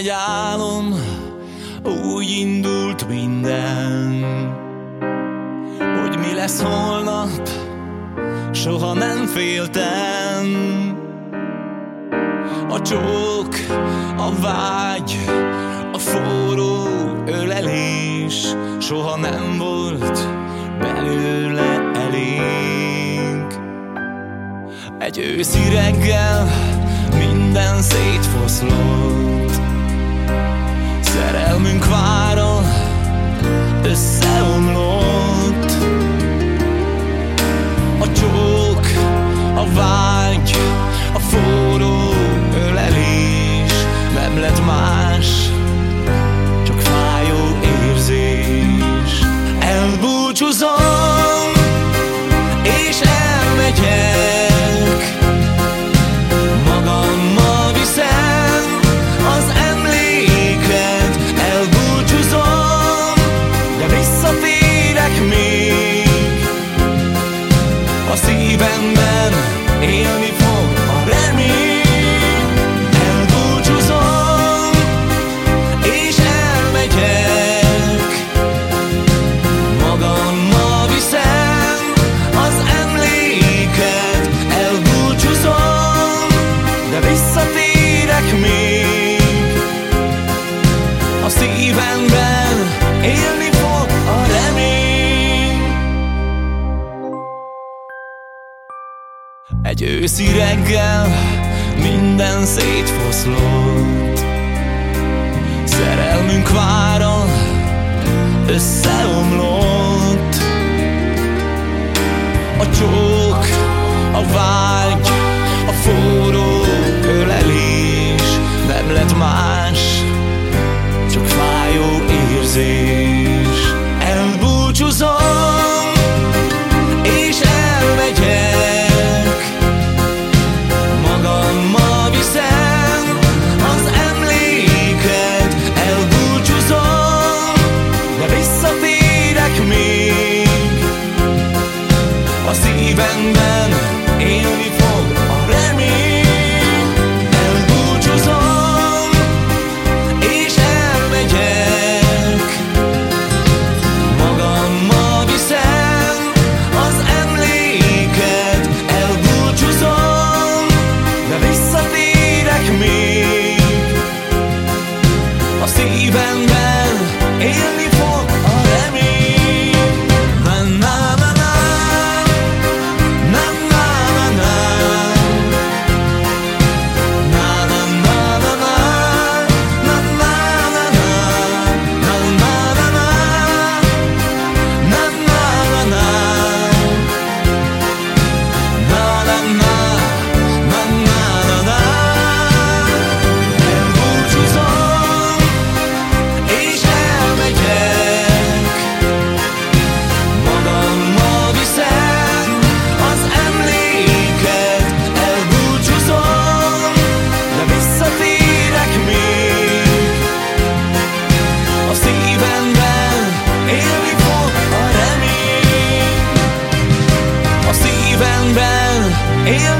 egy álom, úgy indult minden, hogy mi lesz holnap, soha nem féltem. A csók, a vágy, a forró ölelés soha nem volt belőle elég. Egy őszi reggel minden szétfoszlott. Szerelmünk vára összeomlott. A csók, a vágy, a forró ölelés Nem lett más, csak fájó érzés. Elbúcsúzom, Egy őszi reggel minden szétfoszlott. Szerelmünk vára összeomlott. A csók, a vágy, He'll